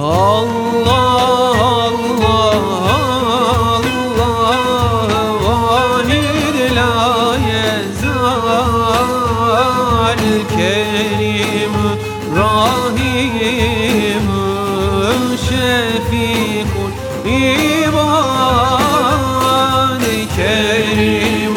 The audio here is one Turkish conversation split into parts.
Allah Allah Allah Vahid la yezal Kerim Rahim Şefikul İbad Kerim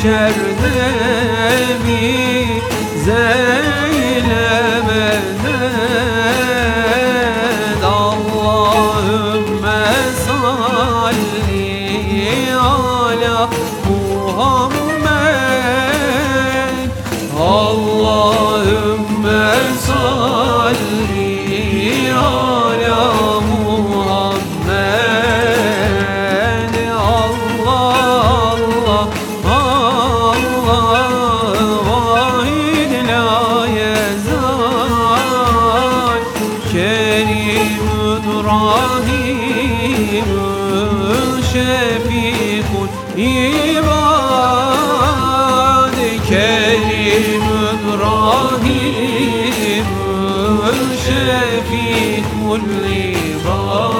mahşerde bize eylemeden Allahümme salli ala Muhammed. Allahümme salli ala رحيم شفيق عباد كريم إبراهيم شفيق العباد.